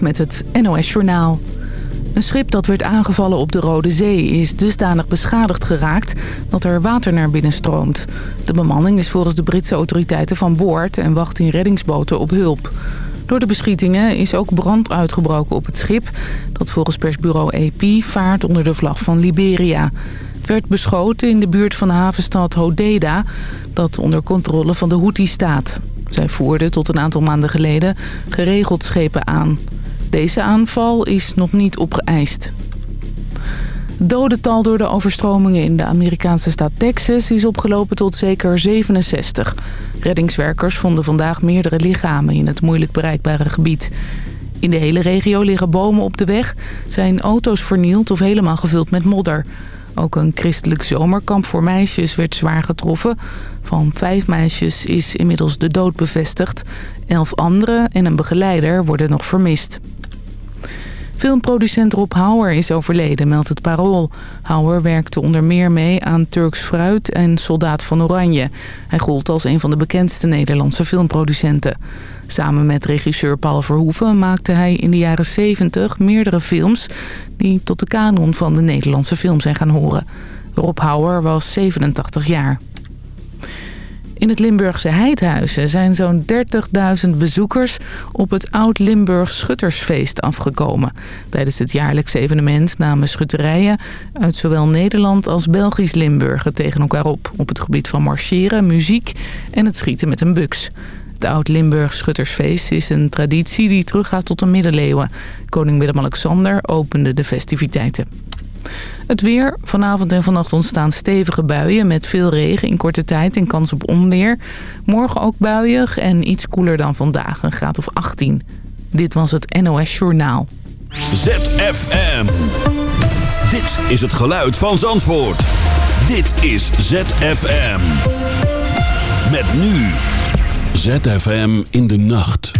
Met het NOS Journaal. Een schip dat werd aangevallen op de Rode Zee is dusdanig beschadigd geraakt dat er water naar binnen stroomt. De bemanning is volgens de Britse autoriteiten van boord en wacht in reddingsboten op hulp. Door de beschietingen is ook brand uitgebroken op het schip... dat volgens persbureau AP vaart onder de vlag van Liberia. Het werd beschoten in de buurt van de havenstad Hodeidah... dat onder controle van de Houthi staat. Zij voerden tot een aantal maanden geleden geregeld schepen aan. Deze aanval is nog niet opgeëist. Dodental door de overstromingen in de Amerikaanse staat Texas is opgelopen tot zeker 67. Reddingswerkers vonden vandaag meerdere lichamen in het moeilijk bereikbare gebied. In de hele regio liggen bomen op de weg, zijn auto's vernield of helemaal gevuld met modder. Ook een christelijk zomerkamp voor meisjes werd zwaar getroffen. Van vijf meisjes is inmiddels de dood bevestigd. Elf anderen en een begeleider worden nog vermist. Filmproducent Rob Hauer is overleden, meldt het Parool. Hauer werkte onder meer mee aan Turks Fruit en Soldaat van Oranje. Hij gold als een van de bekendste Nederlandse filmproducenten. Samen met regisseur Paul Verhoeven maakte hij in de jaren 70 meerdere films... die tot de kanon van de Nederlandse film zijn gaan horen. Rob Hauer was 87 jaar. In het Limburgse Heidhuizen zijn zo'n 30.000 bezoekers op het Oud-Limburg Schuttersfeest afgekomen. Tijdens het jaarlijkse evenement namen schutterijen uit zowel Nederland als Belgisch Limburg tegen elkaar op. Op het gebied van marcheren, muziek en het schieten met een buks. Het Oud-Limburg Schuttersfeest is een traditie die teruggaat tot de middeleeuwen. Koning Willem-Alexander opende de festiviteiten. Het weer. Vanavond en vannacht ontstaan stevige buien met veel regen in korte tijd en kans op onweer. Morgen ook buiig en iets koeler dan vandaag, een graad of 18. Dit was het NOS Journaal. ZFM. Dit is het geluid van Zandvoort. Dit is ZFM. Met nu. ZFM in de nacht.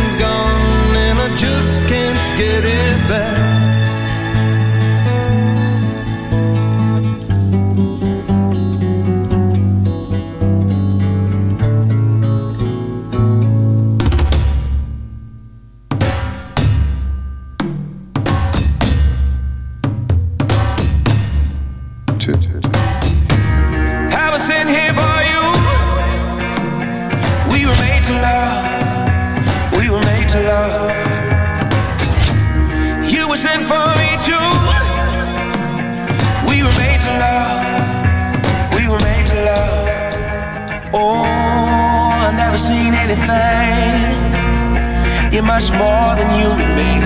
much more than human being.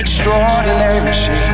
Extraordinary machine.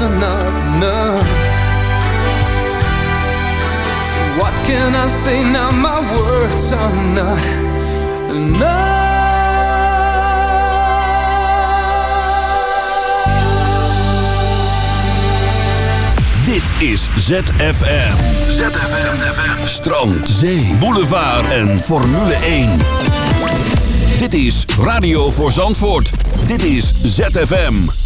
love's not enough What can I say now? My words are not enough Dit is ZFM. ZFM. ZFM. Strand, zee, boulevard en Formule 1. Dit is Radio voor Zandvoort. Dit is ZFM.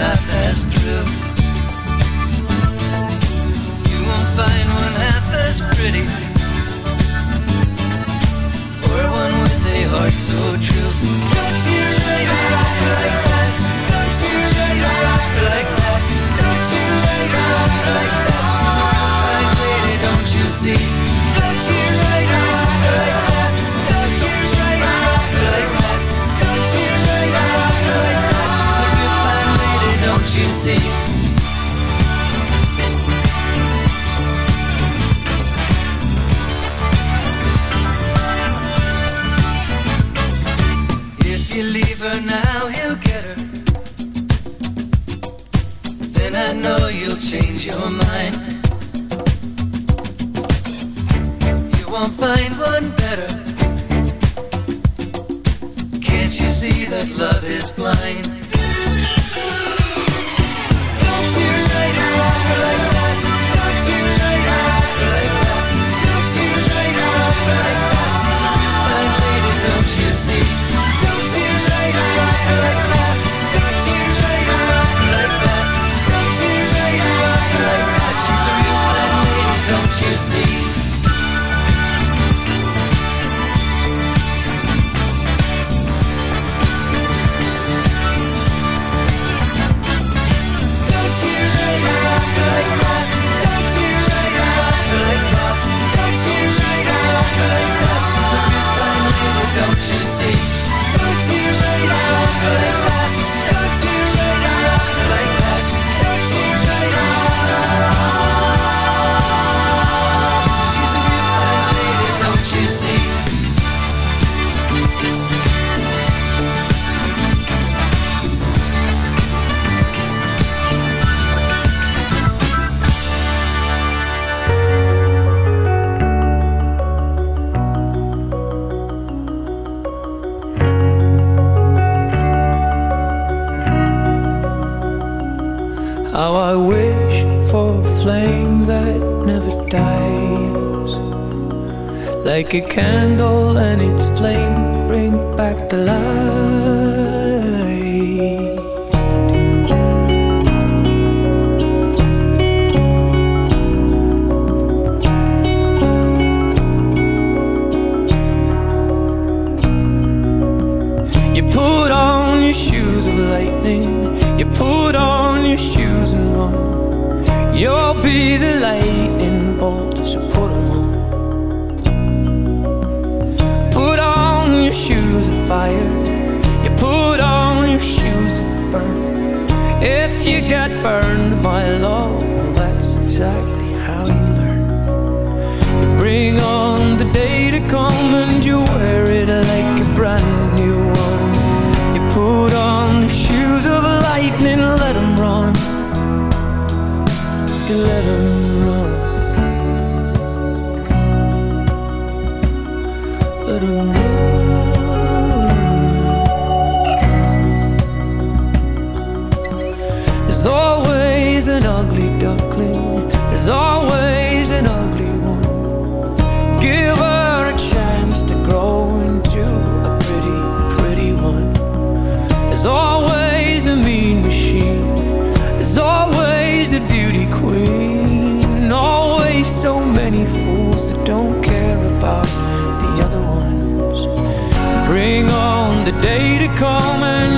I pass through. You won't find one half as pretty, or one with a heart so true. Don't you write like that? Don't you write like that? Don't you write like that? Don't you see? you're mine. You won't find one better. Can't you see that love is blind? Don't tears later, like don't you the day to come and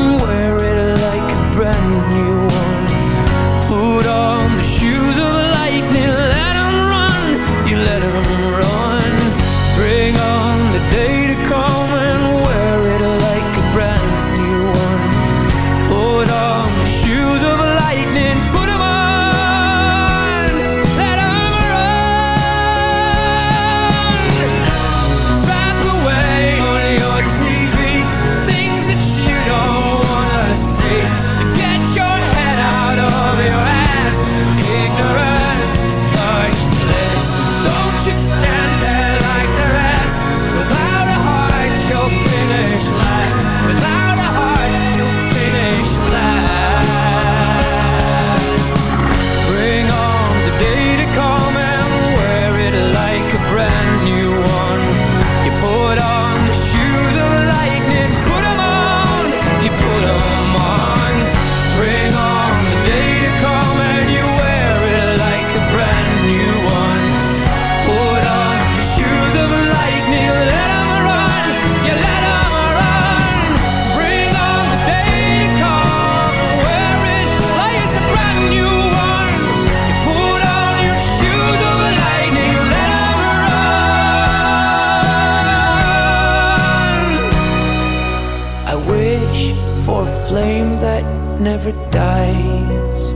never dies.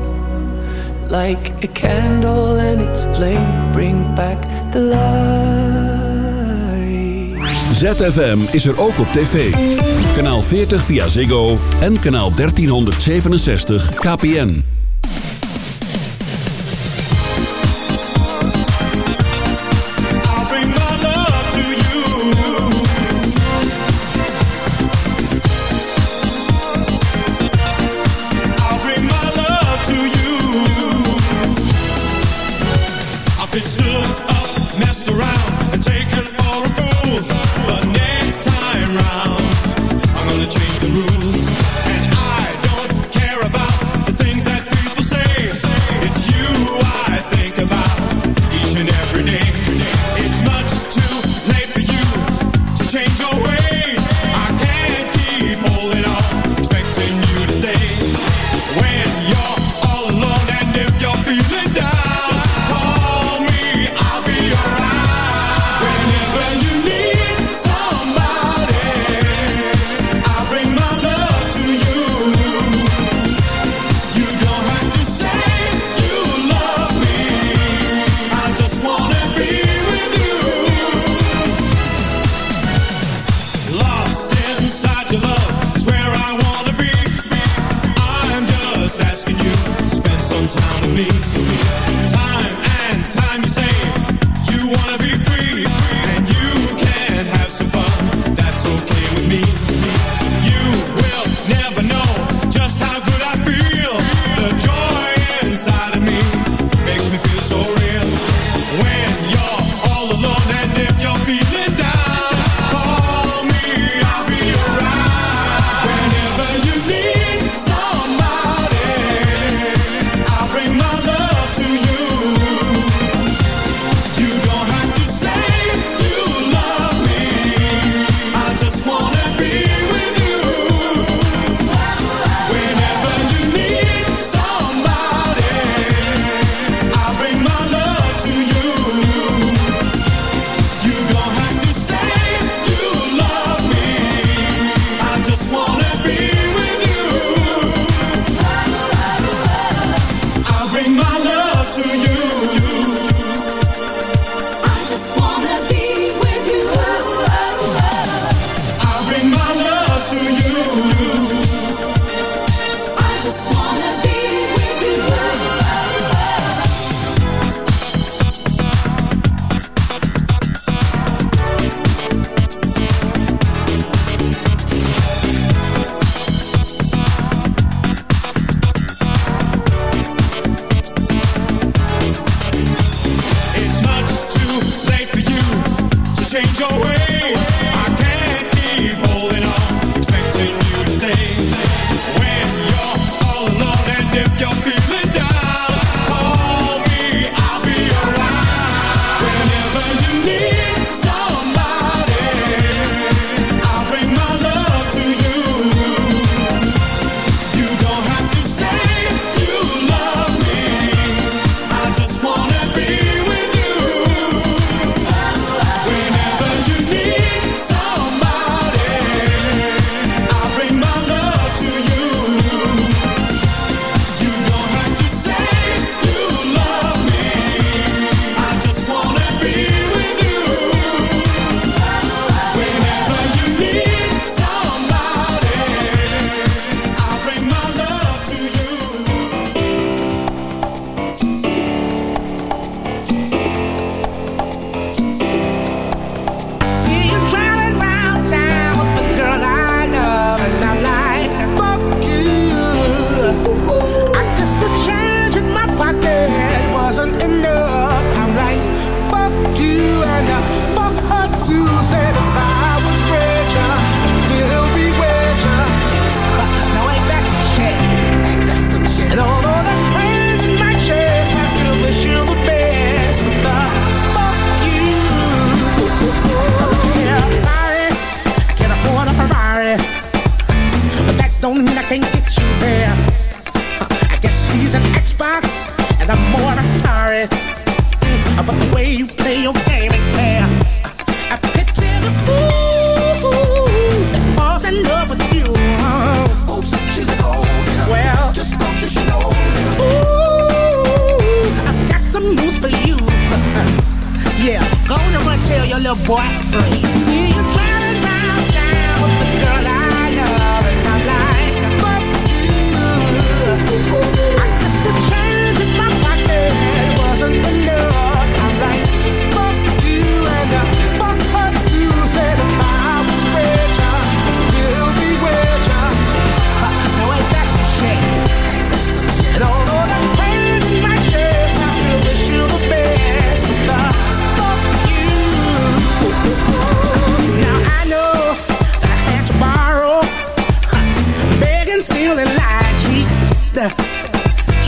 Like a candle and its flame bring back the light. ZFM is er ook op tv. Kanaal 40 via Ziggo en kanaal 1367 KPN.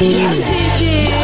やし